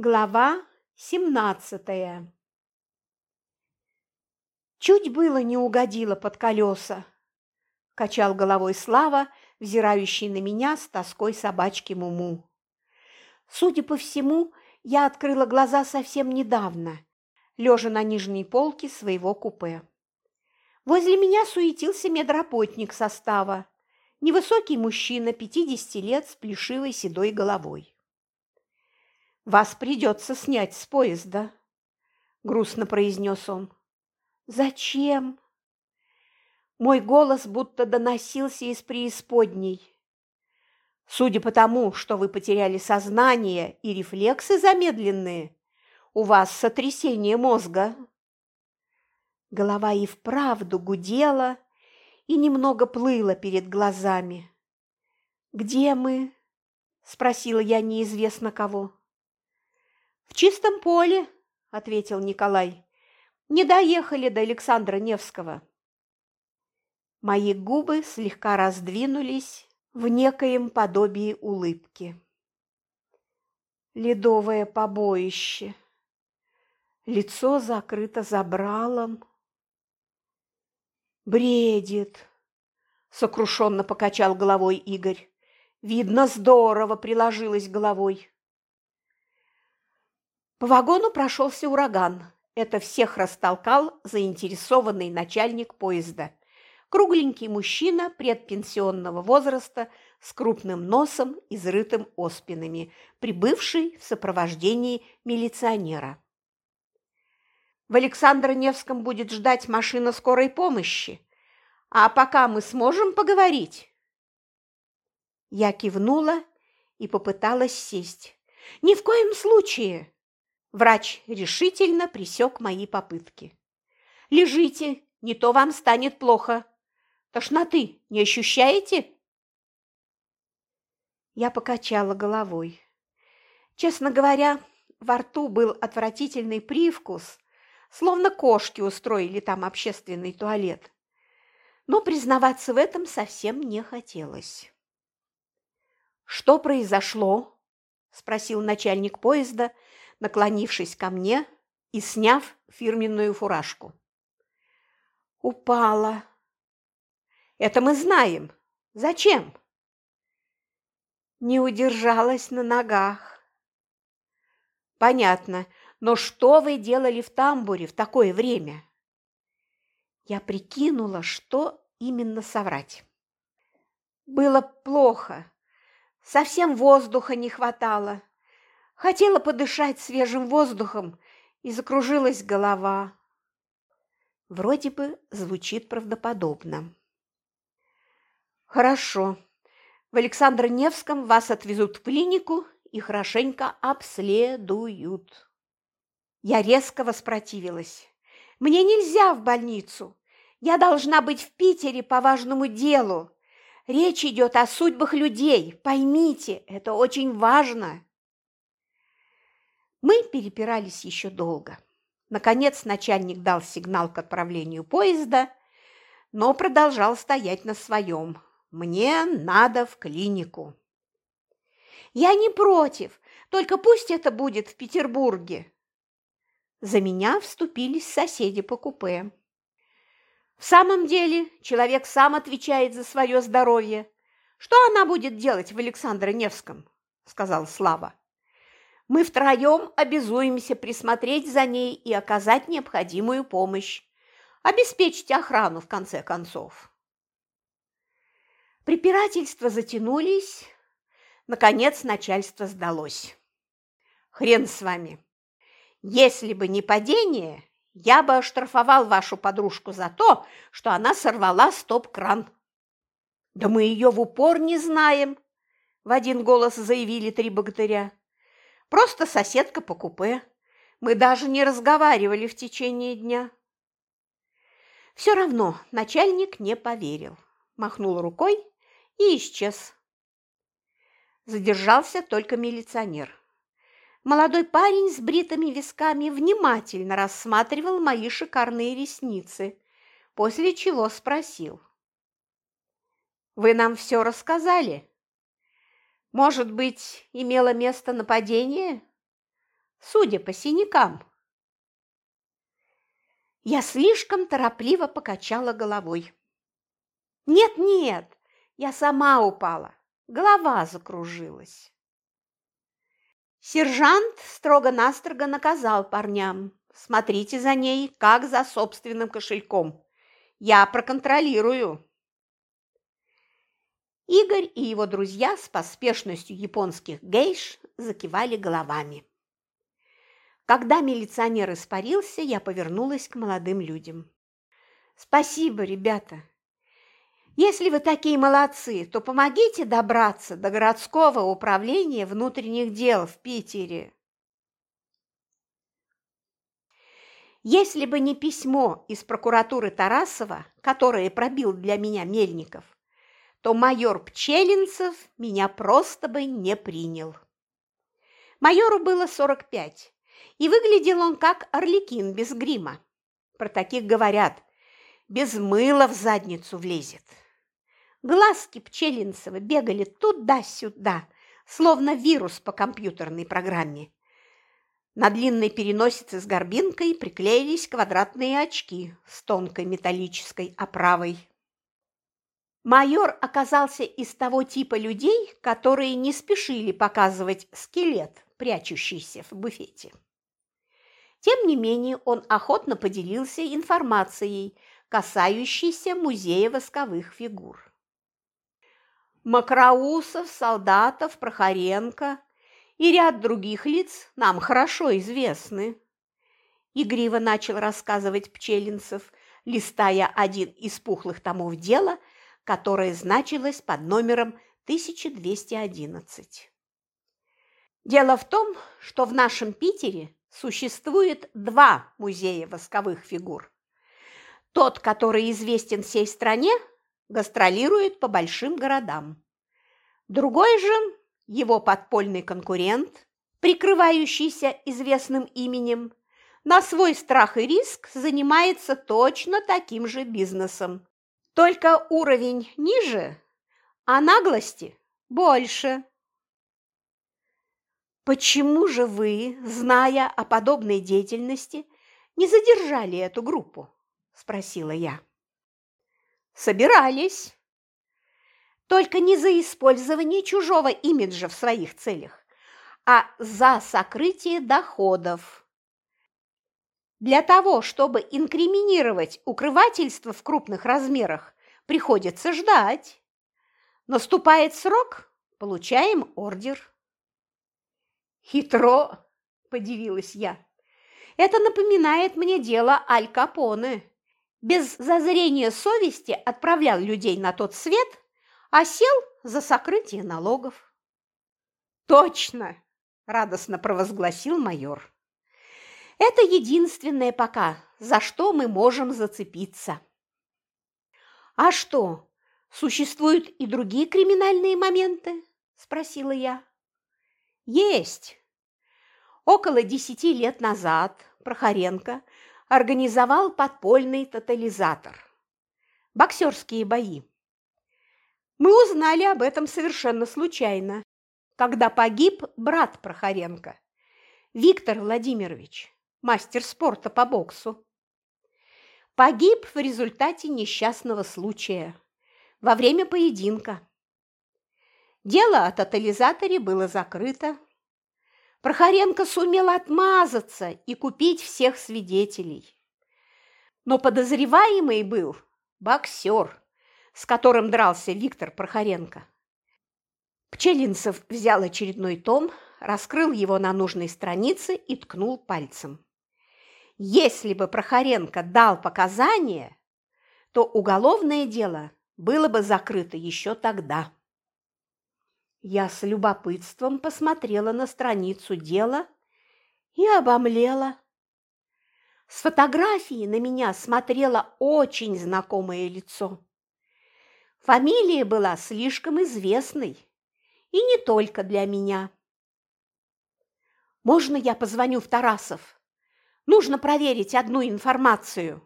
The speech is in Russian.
Глава семнадцатая Чуть было не угодила под колеса, качал головой Слава, взирающий на меня с тоской собачки Муму. Судя по всему, я открыла глаза совсем недавно, лежа на нижней полке своего купе. Возле меня суетился медработник состава, невысокий мужчина, 50 лет, с плешивой седой головой. «Вас придется снять с поезда», – грустно произнес он. «Зачем?» Мой голос будто доносился из преисподней. Судя по тому, что вы потеряли сознание и рефлексы замедленные, у вас сотрясение мозга. Голова и вправду гудела и немного плыла перед глазами. «Где мы?» – спросила я неизвестно кого. «В чистом поле», – ответил Николай. «Не доехали до Александра Невского». Мои губы слегка раздвинулись в некоем подобии улыбки. Ледовое побоище. Лицо закрыто забралом. «Бредит!» – сокрушенно покачал головой Игорь. «Видно, здорово приложилась головой». По вагону прошелся ураган. Это всех растолкал заинтересованный начальник поезда. Кругленький мужчина предпенсионного возраста с крупным носом, изрытым оспинами, прибывший в сопровождении милиционера. В Александро-Невском будет ждать машина скорой помощи. А пока мы сможем поговорить?» Я кивнула и попыталась сесть. «Ни в коем случае!» Врач решительно пресек мои попытки. «Лежите, не то вам станет плохо. Тошноты не ощущаете?» Я покачала головой. Честно говоря, во рту был отвратительный привкус, словно кошки устроили там общественный туалет. Но признаваться в этом совсем не хотелось. «Что произошло?» – спросил начальник поезда, наклонившись ко мне и сняв фирменную фуражку. «Упала». «Это мы знаем. Зачем?» «Не удержалась на ногах». «Понятно. Но что вы делали в тамбуре в такое время?» Я прикинула, что именно соврать. Было плохо. Совсем воздуха не хватало. Хотела подышать свежим воздухом, и закружилась голова. Вроде бы звучит правдоподобно. Хорошо. В Александро-Невском вас отвезут в клинику и хорошенько обследуют. Я резко воспротивилась. Мне нельзя в больницу. Я должна быть в Питере по важному делу. Речь идет о судьбах людей. Поймите, это очень важно. Перепирались еще долго. Наконец начальник дал сигнал к отправлению поезда, но продолжал стоять на своем. Мне надо в клинику. Я не против, только пусть это будет в Петербурге. За меня вступились соседи по купе. В самом деле, человек сам отвечает за свое здоровье. Что она будет делать в Александро-Невском? сказал Слава. Мы втроем обязуемся присмотреть за ней и оказать необходимую помощь, обеспечить охрану, в конце концов. Препирательства затянулись. Наконец начальство сдалось. Хрен с вами. Если бы не падение, я бы оштрафовал вашу подружку за то, что она сорвала стоп-кран. Да мы ее в упор не знаем, в один голос заявили три богатыря. Просто соседка по купе. Мы даже не разговаривали в течение дня. Все равно начальник не поверил. Махнул рукой и исчез. Задержался только милиционер. Молодой парень с бритыми висками внимательно рассматривал мои шикарные ресницы, после чего спросил. «Вы нам все рассказали? Может быть, имело место нападение? судя по синякам. Я слишком торопливо покачала головой. Нет-нет, я сама упала, голова закружилась. Сержант строго-настрого наказал парням. Смотрите за ней, как за собственным кошельком. Я проконтролирую. Игорь и его друзья с поспешностью японских гейш закивали головами. Когда милиционер испарился, я повернулась к молодым людям. «Спасибо, ребята. Если вы такие молодцы, то помогите добраться до городского управления внутренних дел в Питере». Если бы не письмо из прокуратуры Тарасова, которое пробил для меня Мельников, то майор Пчелинцев меня просто бы не принял. Майору было 45, и выглядел он как орликин без грима. Про таких говорят, без мыла в задницу влезет. Глазки Пчелинцева бегали туда-сюда, словно вирус по компьютерной программе. На длинной переносице с горбинкой приклеились квадратные очки с тонкой металлической оправой. Майор оказался из того типа людей, которые не спешили показывать скелет, прячущийся в буфете. Тем не менее, он охотно поделился информацией, касающейся музея восковых фигур. Макроусов, Солдатов, Прохоренко и ряд других лиц нам хорошо известны. Игриво начал рассказывать Пчелинцев, листая один из пухлых томов дела, которое значилось под номером 1211. Дело в том, что в нашем Питере существует два музея восковых фигур. Тот, который известен всей стране, гастролирует по большим городам. Другой же, его подпольный конкурент, прикрывающийся известным именем, на свой страх и риск занимается точно таким же бизнесом. Только уровень ниже, а наглости больше. Почему же вы, зная о подобной деятельности, не задержали эту группу? спросила я. Собирались. Только не за использование чужого имиджа в своих целях, а за сокрытие доходов. Для того, чтобы инкриминировать укрывательство в крупных размерах, приходится ждать. Наступает срок, получаем ордер. «Хитро!» – подивилась я. «Это напоминает мне дело Аль Капоне. Без зазрения совести отправлял людей на тот свет, а сел за сокрытие налогов». «Точно!» – радостно провозгласил майор. «Это единственное пока, за что мы можем зацепиться». «А что, существуют и другие криминальные моменты?» – спросила я. «Есть. Около десяти лет назад Прохоренко организовал подпольный тотализатор. Боксерские бои. Мы узнали об этом совершенно случайно, когда погиб брат Прохоренко, Виктор Владимирович, мастер спорта по боксу. Погиб в результате несчастного случая во время поединка. Дело о тотализаторе было закрыто, Прохоренко сумел отмазаться и купить всех свидетелей. Но подозреваемый был боксер, с которым дрался Виктор Прохоренко. Пчелинцев взял очередной том, раскрыл его на нужной странице и ткнул пальцем. Если бы Прохоренко дал показания, то уголовное дело было бы закрыто еще тогда. Я с любопытством посмотрела на страницу дела и обомлела. С фотографии на меня смотрело очень знакомое лицо. Фамилия была слишком известной, и не только для меня. «Можно я позвоню в Тарасов? Нужно проверить одну информацию».